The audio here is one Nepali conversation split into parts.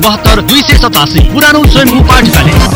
बहत्तर दुई सय सतासी पुरानो स्वयम्भू पाठशाला।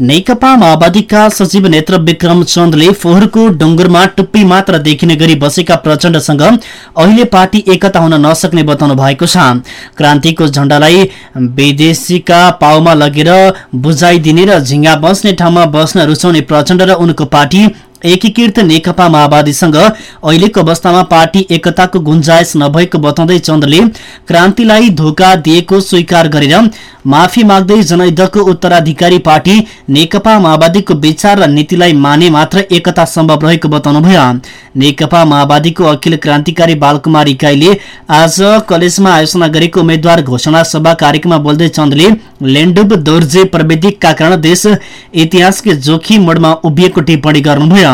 नेकपा माओवादीका सचिव नेत्र विक्रम चन्दले फोहोरको डुङ्गुरमा टुप्पी मात्र देखिने गरी बसेका प्रचण्डसँग अहिले पार्टी एकता हुन नसक्ने बताउनु भएको छ। क्रान्तिको झण्डालाई विदेशीका पाउमा लगेर बुझाइदिने र झिङ्गा बस्ने ठाउँमा बस्न रुचाउने प्रचण्ड र उनको पार्टी एकीकृत नेकपा माओवादीसँग अहिलेको अवस्थामा पार्टी एकताको गुन्जायस नभएको बताउँदै चन्दले क्रान्तिलाई धोका दिएको स्वीकार गरेर माफी माग्दै जनयुद्धको उत्तराधिकारी पार्टी नेकपा माओवादीको विचार र नीतिलाई माने मात्र एकता सम्भव रहेको बताउनुभयो। नेकपा माओवादीको अखिल क्रान्तिकारी बालकुमार इकाइले आज कलेजमा आयोजना गरेको उम्मेद्वार घोषणा सभा कार्यक्रममा बोल्दै चन्दले लेन्डुब दोर्जे प्रविधिका कारण देश इतिहासकै जोखिम मोडमा उभिएको टिप्पणी गर्नुभयो।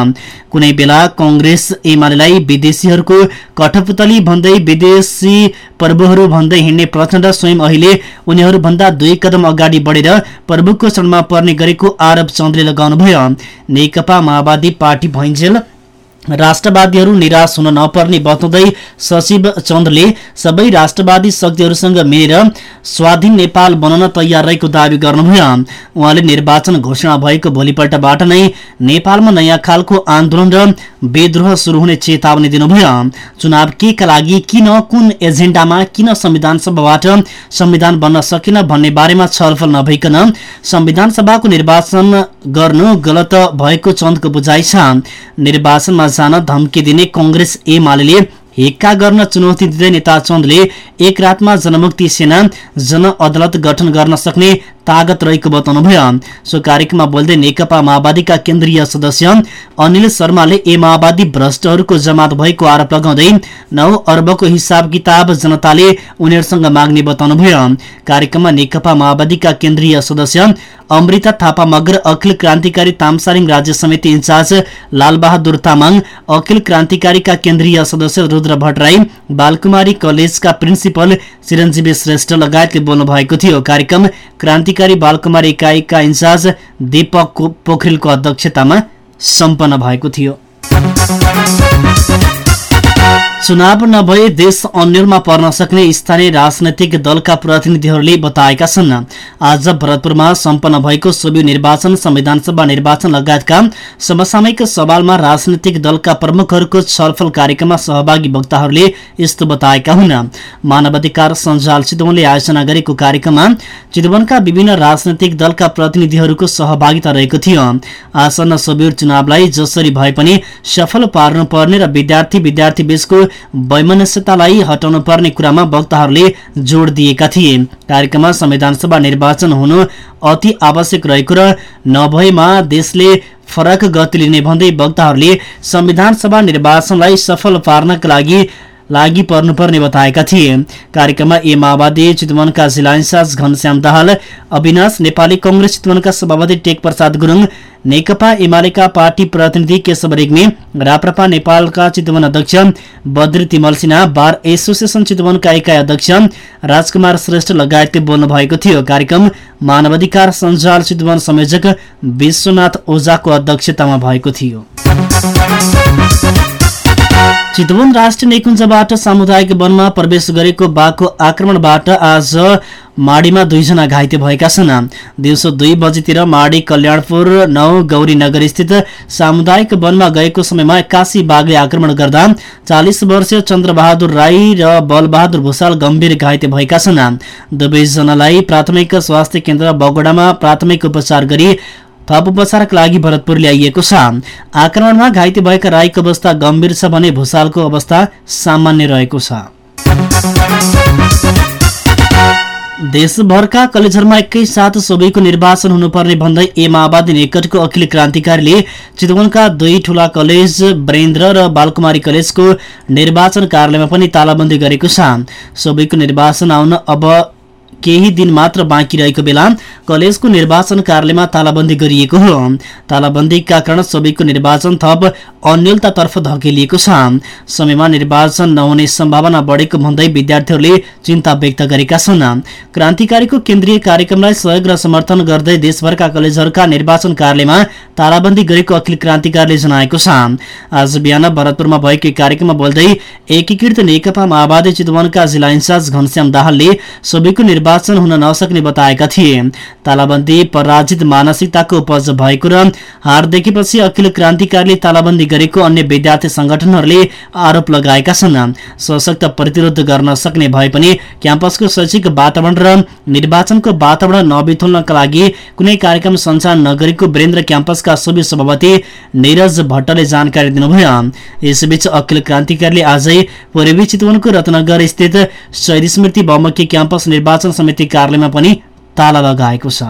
कुनै बेला कंग्रेस एमालेलाई विदेशीहरूको कठपुतली भन्दै विदेशी प्रभुहरू भन्दै हिँड्ने प्रचण्ड स्वयं अहिले उनीहरूभन्दा दुई कदम अगाडि बढेर प्रभुको शरणमा पर्ने गरेको आरोप चन्द्रले लगाउनुभयो। नेकपा माओवादी पार्टी भइन्जेल राष्ट्रवादीहरू निराश हुन नपर्ने बताउँदै सचिव चन्दले सबै राष्ट्रवादी शक्तिहरूसँग मिलेर स्वाधीन नेपाल बनाउन तयार रहेको दावी गर्नुभयो। उहाँले निर्वाचन घोषणा भएको भोलिपल्टबाट नै नेपालमा नयाँ खालको आन्दोलन र विद्रोह शुरू हुने चेतावनी दिनुभयो। चुनाव के का लागि किन कुन एजेन्डामा किन संविधान सभाबाट संविधान बन्न सकेन भन्ने बारेमा छलफल नभइकन संविधान सभाको निर्वाचन गर्नु गलत भएको चन्दको बुझाइ छ। निर्वाचनमा जान धम्की दिने कंग्रेस एमाले हिक्का गर्न चुनौती दिँदै नेता चन्दले एक रातमा जनमुक्ति सेना जन अदालत गठन गर्न सक्ने तागत रहेको बताउनुभयो सो कार्यक्रममा बोल्दै नेकपा माओवादीका केन्द्रीय सदस्य अनिल शर्माले ए माओवादी भ्रष्टहरूको जमात भएको आरोप लगाउँदै नौ अर्बको हिसाब किताब जनताले उनीहरूसँग माग्ने बताउनुभयो कार्यक्रममा नेकपा माओवादीका केन्द्रीय सदस्य अमृता थापा मगर अखिल क्रान्तिकारी तामसारिङ राज्य समिति इन्चार्ज लालबहादुर तामाङ अखिल क्रान्तिकारीका केन्द्रीय सदस्य रुद्र भट्टराई बालकुमारी कलेजका प्रिन्सिपल चिरञ्जीवी श्रेष्ठ लगायतले बोल्नु भएको थियो कार्यक्रम क्रान्तिकारी बालकुमारी इकाइका इन्चार्ज दीपक पोखरेलको अध्यक्षतामा सम्पन्न भएको थियो। चुनाव नभए देश अन्यलमा पर्न सक्ने स्थानीय राजनैतिक दलका प्रतिनिधिहरूले बताएका छन्। आज भरतपुरमा सम्पन्न भएको सोभि निर्वाचन संविधान सभा निर्वाचन लगायतका समसामयिक सवालमा राजनैतिक दलका प्रमुखहरूको छलफल कार्यक्रममा सहभागी वक्ताहरूले यस्तो बताएका हुन्। मानवाधिकार सञ्जाल चितवनले आयोजना गरेको कार्यक्रममा चितवनका विभिन्न राजनैतिक दलका प्रतिनिधिहरूको सहभागिता रहेको थियो। आसन्न सोभियर चुनावलाई जसरी भए पनि सफल पार्नुपर्ने र विद्यार्थी विद्यार्थी बीचको वैमनस्यतालाई हटाउनु पर्ने कुरामा वक्ताहरूले जोड़ दिएका थिए। कार्यक्रममा संविधान सभा निर्वाचन हुनु अति आवश्यक रहेको र नभएमा देशले फरक गति लिने भन्दै वक्ताहरूले संविधान सभा निर्वाचनलाई सफल पार्नका लागि लागि पर्नुपर्ने बताएका थिए। कार्यक्रममा ए माओवादी चितवनका जिल्ला इन्चार्ज घनश्याम दाहाल अविनाश नेपाली कंग्रेस चितवनका सभापति टेक प्रसाद गुरुङ नेकपा एमालेका पार्टी प्रतिनिधि केशव रेग्मी राप्रपा नेपालका चितवन अध्यक्ष बद्री तिमल बार एसोसिएसन चितवनका इकाइ अध्यक्ष राजकुमार श्रेष्ठ लगायतले बोल्नु भएको थियो। कार्यक्रम मानवाधिकार सञ्जाल चितवन संयोजक विश्वनाथ ओझाको अध्यक्षतामा भएको थियो। चितवन राष्ट्रिय निकुञ्जबाट सामुदायिक वनमा प्रवेश गरेको बाघको आक्रमणबाट आज माडीमा दुईजना घाइते भएका छन्। दिउँसो दुई बजीतिर माडी कल्याणपुर नौ गौरी नगर स्थित सामुदायिक वनमा गएको समयमा एक्कासी बाघले आक्रमण गर्दा चालिस वर्षीय चन्द्रबहादुर राई र बलबहादुर भूषाल गम्भीर घाइते भएका छन्। दुवैजनालाई प्राथमिक स्वास्थ्य केन्द्र बगोडामा प्राथमिक उपचार गरी थप उपचारका लागि भरतपुर ल्याइएको छ। आक्रमणमा घाइते भएका राईको अवस्था गम्भीर छ भने भूषालको अवस्था सामान्य रहेको छ। देशभरका कलेजहरूमा एकैसाथ सबैको निर्वाचन हुनुपर्ने भन्दै ए माओवादी निकटको अखिल क्रान्तिकारीले चितवनका दुई ठूला कलेज वरेन्द्र र बालकुमारी कलेजको निर्वाचन कार्यालयमा पनि तालाबन्दी गरेको छ। सबैको निर्वाचन आउन अब केही दिन मात्र बाँकी रहेको बेला कलेजको निर्वाचन कार्यालयमा तालाबन्दी गरिएको हो। तालाबन्दीका कारण सबैको निर्वाचन थप अन्यलतातर्फ धकेलिएको छ। समयमा निर्वाचन नहुने सम्भावना बढेको भन्दै विद्यार्थीहरूले चिन्ता व्यक्त गरेका छन्। क्रान्तिकारीको केन्द्रीय कार्यक्रमलाई सहयोग र समर्थन गर्दै देशभरका कलेजहरूका निर्वाचन कार्यालयमा तालाबन्दी गरेको अखिल क्रान्तिकारीले जनाएको छ। आज बिहान भरतपुरमा भएको कार्यक्रममा बोल्दै एकीकृत नेकपा माओवादी चितवनका जिल्ला इन्चार्ज घनश्याम दाहालले सबैको निर्वाचन हुन नसक्ने बताएका थिए। तालाबन्दी पराजित मानसिकताको उपज भएको र हार देखेपछि अखिल क्रान्तिकारीले तालाबन्दी गरेको अन्य विद्यार्थी संगठनहरूले आरोप लगाएका छन्। सशक्त प्रतिरोध गर्न सक्ने भए पनि क्याम्पसको शैक्षिक वातावरण र निर्वाचनको वातावरण नबिथुल्नका लागि कुनै कार्यक्रम सञ्चालन नगरेको वीरेन्द्र क्याम्पसका सबै सभापति निरज भट्टले जानकारी दिनुभयो। यसबीच अखिल क्रान्तिकारीले आजै पूर्वी चितवनको रत्नगर स्थित शहीद स्मृति बहुमुखी क्याम्पस निर्वाचन समिति कार्यालयमा पनि ताला लगाएको छ।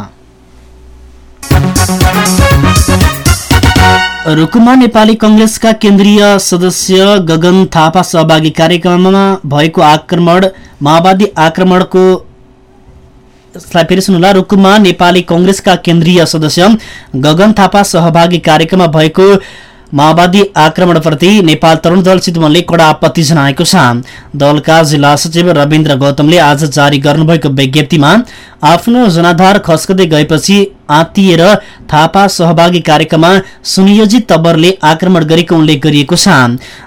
रुकुमा नेपाली कंग्रेसका केन्द्रीय सदस्य गगन थापा सहभागी कार्यक्रममा भएको आक्रमण माओवादी आक्रमणको फेरि सुन्नुला रुकुमा नेपाली कंग्रेसका केन्द्रीय सदस्य गगन थापा सहभागी कार्यक्रममा भएको माओवादी आक्रमणप्रति नेपाल तरुण दल चितवनले कडा आपत्ति जनाएको छ। दलका जिल्ला सचिव रविन्द्र गौतमले आज जारी गर्नुभएको विज्ञप्तिमा आफ्नो जनाधार खस्कदै गएपछि आत्तिएर थापा सहभागी कार्यक्रममा सुनियोजित तब्बरले आक्रमण गरेको उल्लेख गरिएको छ।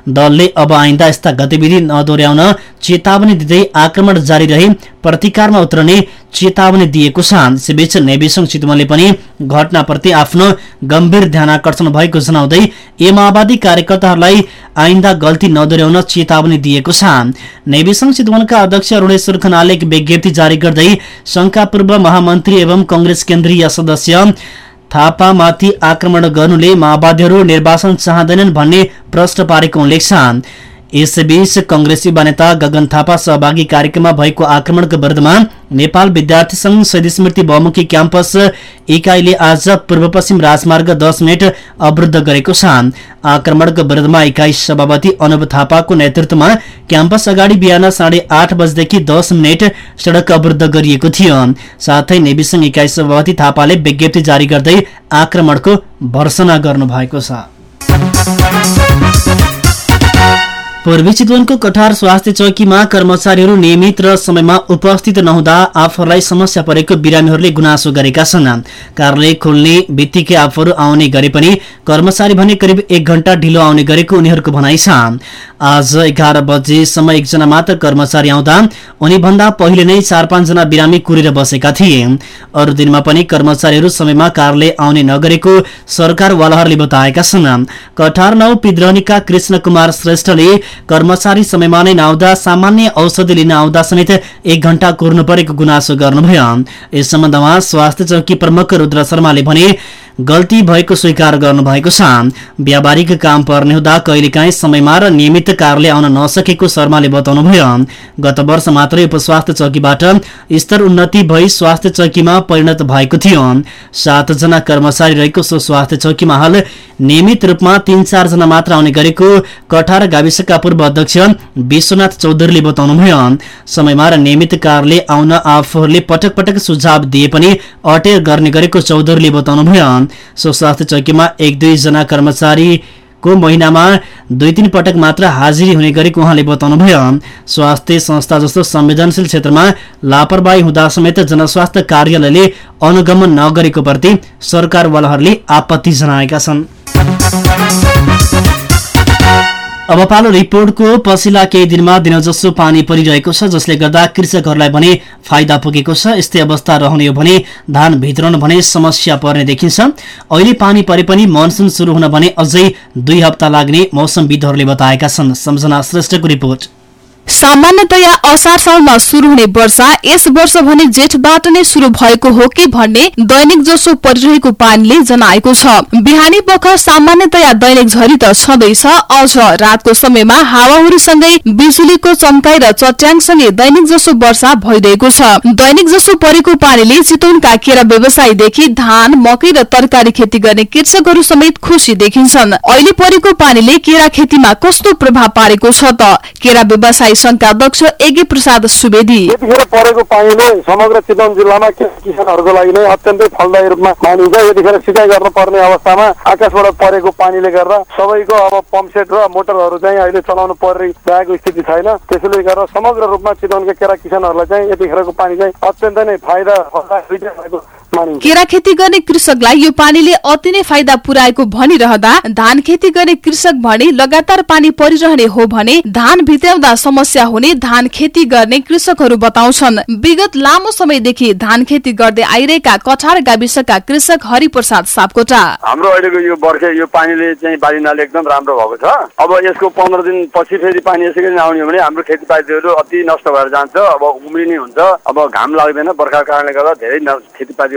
दलले अब आइन्दा यस्ता गतिविधि नदोर्याउन चेतावनी दिँदै आक्रमण जारी रहे प्रतिकारमा उत्रने चेतावनी दिएको छ। यसैबीच नेविसङ चितवनले पनि घटनाप्रति आफ्नो गम्भीर ध्यान आकर्षण भएको जनाउँदै ए माओवादी कार्यकर्ताहरूलाई आइन्दा गल्ती नदोर्याउन चेतावनी दिएको छ। नेविसङ चितवनका अध्यक्ष अरूणेश्वर खनालले एक विज्ञप्ति जारी गर्दै शंकापूर्व महामन्त्री एवं कंग्रेस केन्द्रीय सदस्य थापामाथि आक्रमण गर्नुले माओवादीहरू निर्वाचन चाहँदैनन् भन्ने प्रश्न पारेको उल्लेख छ। यसबीच कंग्रेसी नेता गगन थापा सहभागी कार्यक्रममा भएको आक्रमणको विरुद्धमा नेपाल विद्यार्थी संघ शहीद स्मृति बहुमुखी क्याम्पस इकाइले आज पूर्व पश्चिम राजमार्ग दस मिनट अवरुद्ध गरेको छ। आक्रमणको विरुद्धमा इकाइ सभापति अनुप थापाको नेतृत्वमा क्याम्पस अगाडि बिहान साढे आठ बजेदेखि दस मिनट सड़क अवरुद्ध गरिएको थियो। साथै नेविसंघ इकाइ सभापति थापाले विज्ञप्ति जारी गर्दै आक्रमणको भर्सना गर्नु भएको छ। पूर्वी चितवनको कठार स्वास्थ्य चौकीमा कर्मचारीहरू नियमित र समयमा उपस्थित नहुँदा आफूहरूलाई समस्या परेको बिरामीहरूले गुनासो गरेका छन्। कार्यालय खोल्ने बित्तिकै आफूहरू आउने गरे पनि कर्मचारी भने करिब एक घण्टा ढिलो आउने गरेको उनीहरूको भनाइ छ। आज एघार बजेसम्म एकजना मात्र कर्मचारी आउँदा उनीभन्दा पहिले नै चार पाँचजना बिरामी कुरेर बसेका थिए। अरू दिनमा पनि कर्मचारीहरू समयमा कार्यालय आउने नगरेको सरकारवालाहरूले बताएका छन्। कठार नौ पिद्रहनीका कृष्ण कुमार श्रेष्ठले कर्मचारी समयमा नै नआउँदा सामान्य औषधि लिन आउँदा समेत एक घण्टा कुर्नु परेको गुनासो गर्नुभयो। यस सम्बन्धमा स्वास्थ्य चौकी प्रमुख रुद्र शर्माले भने गल्ती भएको स्वीकार गर्नुभएको छ। व्यावहारिक काम पर्ने हुँदा कहिलेकाहीँ समयमा र नियमित कार्यालय आउन नसकेको शर्माले बताउनुभयो। गत वर्ष मात्रै उपस्वास्थ्य चौकीबाट स्तर उन्नति भई स्वास्थ्य चौकीमा परिणत भएको थियो। सातजना कर्मचारी रहेको सो स्वास्थ्य चौकीमा हाल नियमित रूपमा तीन चारजना मात्र आउने गरेको कठार गाविसका पूर्व अध्यक्ष विश्वनाथ चौधरीले बताउनुभयो। समयमा र नियमित कार्यालय आउन आफूहरूले पटक पटक सुझाव दिए पनि अटेर गर्ने गरेको चौधरीले बताउनुभयो। सो स्वास्थ्य चौकीमा एक दुईजना कर्मचारीको महिनामा दुई तीन पटक मात्र हाजिरी हुने गरेको उहाँले बताउनुभयो। स्वास्थ्य संस्था जस्तो संवेदनशील क्षेत्रमा लापरवाही हुँदा समेत जनस्वास्थ्य कार्यालयले अनुगमन नगरेको प्रति सरकारवालाहरूले आपत्ति जनाएका छन्। अब पालो रिपोर्टको पछिल्ला केही दिनमा दिनजसो पानी परिरहेको छ जसले गर्दा कृषकहरूलाई भने फाइदा पुगेको छ। यस्तै अवस्था रहने हो भने धान भित्राउन भने समस्या पर्ने देखिन्छ। अहिले पानी परे पनि मनसुन शुरू हुन भने अझै दुई हप्ता लाग्ने मौसमविदहरूले बताएका छन्। सम्झना श्रेष्ठको रिपोर्ट। सामान्यतया असार सालमा शुरू हुने वर्षा यस वर्ष भने जेठबाट नै शुरू भएको हो कि भन्ने दैनिक जसो परिरहेको पानीले जनाएको छ। बिहानी पख सामान्यतया दैनिक झरी त छँदैछ अझ रातको समयमा हावाहुरीसँगै बिजुलीको चम्काई र चट्याङसँगै दैनिक जसो वर्षा भइरहेको छ। दैनिक जसो परेको पानीले चितवनका केरा व्यवसायीदेखि धान मकै र तरकारी खेती गर्ने कृषकहरू समेत खुसी देखिन्छन्। अहिले परेको पानीले केरा खेतीमा कस्तो प्रभाव पारेको छ त? केरा व्यवसायी संघका अध्यक्ष प्रसाद सुवेदी। यतिखेर परेको पानीले समग्र चितवन जिल्लामा किसानहरूको लागि नै अत्यन्तै फलदायी रूपमा मानिन्छ। यतिखेर सिँचाइ गर्न पर्ने अवस्थामा आकाशबाट परेको पानीले गर्दा सबैको अब पम्पसेट र मोटरहरू चाहिँ अहिले चलाउनु परिरहेको स्थिति छैन। त्यसैले गर्दा समग्र रूपमा चितवनका केरा किसानहरूलाई चाहिँ यतिखेरको पानी चाहिँ अत्यन्तै नै फाइदा भएको केरा खेती गर्ने कृषकलाई यो पानीले अति नै फाइदा पुर्याएको भनिरहँदा धान खेती गर्ने कृषक भने लगातार पानी परिरहने हो भने धान भित्राउँदा समस्या हुने धान खेती गर्ने कृषकहरू बताउँछन्। विगत लामो समयदेखि धान खेती गर्दै आइरहेका कठार गाविसका कृषक हरिप्रसाद सापकोटा। हाम्रो अहिलेको यो वर्ष यो पानीले चाहिँ बाली नाले एकदम राम्रो भएको छ। अब यसको पन्ध्र दिन पछि फेरि पानी यसै आउने हो भने हाम्रो खेतीपातीहरू अति नष्ट भएर जान्छ अब उम्रिने हुन्छ अब घाम लाग्दैन बर्खाको कारणले गर्दा धेरै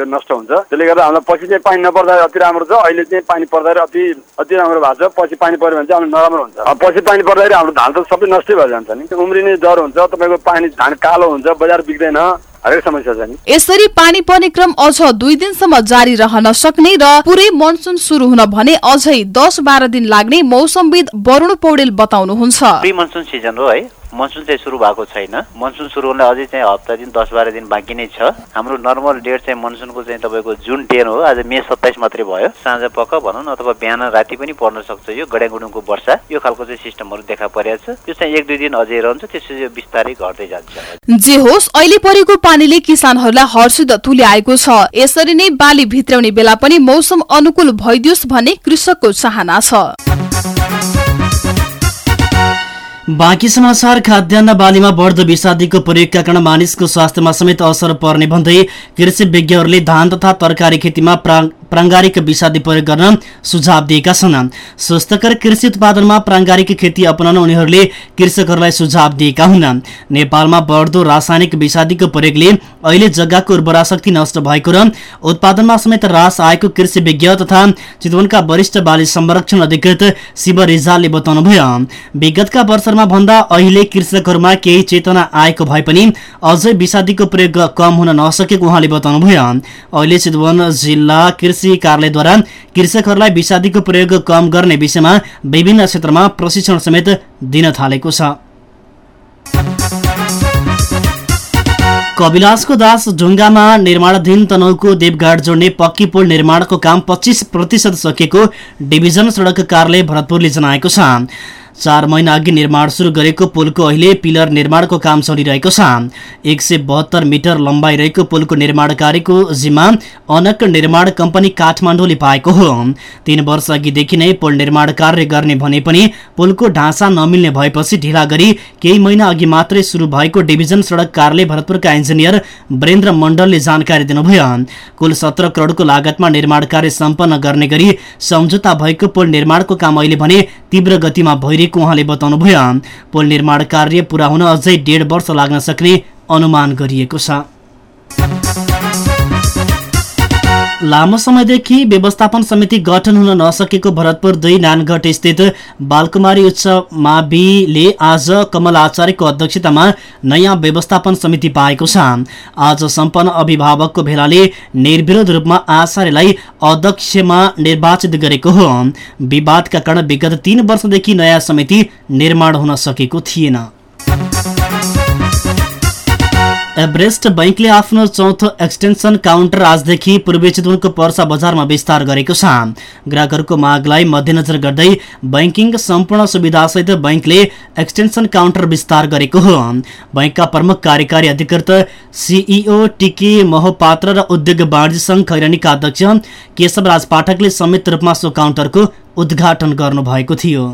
खेतीपातीहरू नष्ट हुन्छ। त्यसले गर्दा हामीलाई पछि चाहिँ पानी नपर्दा अति राम्रो छ। अहिले चाहिँ पानी पर्दाखेरि अति अति राम्रो भएको छ। पछि पानी पर्यो भने चाहिँ हामीलाई नराम्रो हुन्छ। पछि पानी पर्दाखेरि हाम्रो धान त सबै नष्टै भएर जान्छ नि। उम्रिने डर हुन्छ। तपाईँको पानी धान कालो हुन्छ बजार बिग्दैन हरेक समस्या छ नि। यसरी पानी पर्ने क्रम अझ दुई दिनसम्म जारी रहन सक्ने र पुरै मनसुन शुरू हुन भने अझै दस बाह्र दिन लाग्ने मौसमविद वरुण पौडेल बताउनुहुन्छ। प्री मनसुन सिजन हो है। मनसुन चाहिँ सुरु भएको छैन। मनसुन सुरु हुन अझै चाहिँ हप्ता दिन दस बाह्र दिन बाँकी नै छ। हाम्रो नर्मल डेट चाहिँ मनसुनको चाहिँ तपाईँको जुन टेन हो। आज मे सत्ताइस मात्रै भयो। साँझ पख भनौँ न अथवा बिहान राति पनि पर्न सक्छ यो गड्यागुडुङको वर्षा। यो खालको चाहिँ सिस्टमहरू देखा परेको छ। त्यो चाहिँ एक दुई दिन अझै रहन्छ त्यसपछि बिस्तारै घट्दै जान्छ। जे होस् अहिले परेको पानीले किसानहरूलाई हर्षित तुल्याएको छ। यसरी नै बाली भित्राउने बेला पनि मौसम अनुकूल भइदियोस् भन्ने कृषकको चाहना छ। बाँकी समाचार खाद्यान्न बालीमा बढ्दो विषादीको प्रयोगका कारण मानिसको स्वास्थ्यमा समेत असर पर्ने भन्दै कृषि विज्ञहरूले धान तथा तरकारी खेतीमा प्राङ्गारिक विषादी प्रयोग गर्न सुझाव दिएका छन्। स्वस्थकर कृषि उत्पादनमा प्राङ्गारिक खेती अपनाउन उनीहरूले कृषकहरूलाई सुझाव दिएका हुन्। नेपालमा बढ्दो रासायनिक विषादीको प्रयोगले अहिले जग्गाको उर्वरा शक्ति नष्ट भएको र उत्पादनमा समेत ह्रास आएको कृषि विज्ञ तथा चितवनका वरिष्ठ बाली संरक्षण अधिकृत शिव रिजालले बताउनुभयो। विगतका वर्षहरूमा भन्दा अहिले कृषकहरूमा केही चेतना आएको भए पनि अझै विषादीको प्रयोग कम हुन नसकेको उहाँले बताउनुभयो। अहिले चितवन जिल्ला कृषि कार्यालयद्वारा कृषकहरूलाई विषादीको प्रयोग कम गर्ने विषयमा विभिन्न क्षेत्रमा प्रशिक्षण समेत दिन थालेको छ। कविलासको दास ढुङ्गामा निर्माणाधीन तनहुको देवघाट जोड्ने पक्की पुल निर्माणको काम पच्चिस प्रतिशत सकिएको डिभिजन सडक कार्यालय भरतपुरले जनाएको छ। चार महिना अघि निर्माण सुरु गरेको पुलको अहिले पिलर निर्माणको काम चलिरहेको छ। एक सय बहत्तर मिटर लम्बाइ रहेको पुलको निर्माण कार्यको जिम्मा अनक निर्माण कम्पनी काठमाडौँले पाएको हो। तीन वर्ष अघिदेखि नै पुल निर्माण कार्य गर्ने भने पनि पुलको ढाँचा नमिल्ने भएपछि ढिला गरी केही महिना अघि मात्रै सुरु भएको डिभिजन सडक कार्यालय भरतपुरका इन्जिनियर वीरेन्द्र मण्डलले जानकारी दिनुभयो। कुल सत्र करोडको लागतमा निर्माण कार्य सम्पन्न गर्ने गरी सम्झौता भएको पुल निर्माणको काम अहिले भने तीव्र गतिमा भइरहेको गरिएको उहाँले बताउनुभयो। पुल निर्माण कार्य पूरा हुन अझै डेढ वर्ष लाग्न सक्ने अनुमान गरिएको छ। लामो समयदेखि व्यवस्थापन समिति गठन हुन नसकेको भरतपुर दुई नानगढ स्थित बालकुमारी उच्च माविले आज कमल आचार्यको अध्यक्षतामा नयाँ व्यवस्थापन समिति पाएको छ। आज सम्पन्न अभिभावकको भेलाले निर्विरोध रूपमा आचार्यलाई अध्यक्षमा निर्वाचित गरेको हो। विवादका कारण विगत तीन वर्षदेखि नयाँ समिति निर्माण हुन सकेको थिएन। एभरेस्ट बैङ्कले आफ्नो चौथो एक्सटेन्सन काउन्टर आजदेखि पूर्वी चितवनको पर्सा बजारमा विस्तार गरेको छ। ग्राहकहरूको मागलाई मध्यनजर गर्दै बैङ्किङ सम्पूर्ण सुविधासहित बैङ्कले एक्सटेन्सन काउन्टर विस्तार गरेको हो। बैङ्कका प्रमुख कार्यकारी अधिकृत सिइओ टिके महोपात्र र उद्योग वाणिज्य सङ्घ खैरानीका अध्यक्ष केशवराज पाठकले संयुक्त रूपमा सो काउन्टरको उद्घाटन गर्नुभएको थियो।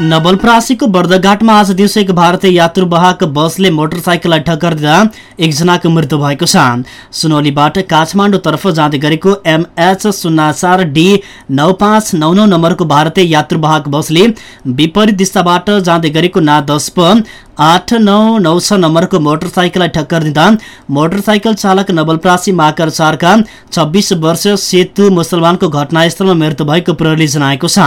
नवलपरासीको बर्दघाटमा आज दिउँसो एक भारतीय यात्रुवाहक बसले मोटरसाइकललाई ठक्कर दिँदा एकजनाको मृत्यु भएको छ। सुनौलीबाट काठमाडौँतर्फ जाँदै गरेको एमएच शून्य चार डी नौ पाँच नौ नौ नम्बरको भारतीय यात्रुवाहक बसले विपरीत दिशाबाट जाँदै गरेको ना दस आठ नौ नौ छ नम्बरको मोटरसाइकललाई ठक्कर दिँदा मोटरसाइकल चालक नवलप्रासी माकर चारका छब्बिस वर्षीय सेतु मुसलमानको घटनास्थलमा मृत्यु भएको प्रहरीले जनाएको छ।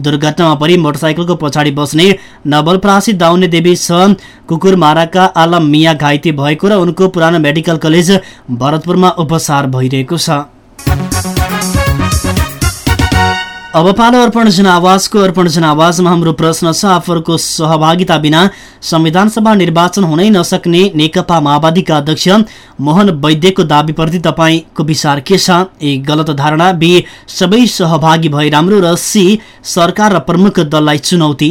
दुर्घटनामा परि मोटरसाइकलको पछाडि बस्ने नवलप्रासी दाउने देवी छ कुकुरमाराका आलम मिया घाइते भएको र उनको पुरानो मेडिकल कलेज भरतपुरमा उपचार भइरहेको छ। अब पालो अर्पण जनावाजको अर्पण जनावाजमा हाम्रो प्रश्न छ आफूहरूको सहभागिता बिना संविधान सभा निर्वाचन हुनै नसक्ने नेकपा माओवादीका अध्यक्ष मोहन वैद्यको दावीप्रति तपाईँको विचार के छ? ए गलत धारणा बी सबै सहभागी भए राम्रो र सी सरकार र प्रमुख दललाई चुनौती।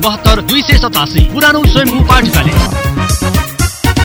बहत्तर दुई सय सतासी पुरानो स्वयम्भू पाठशाला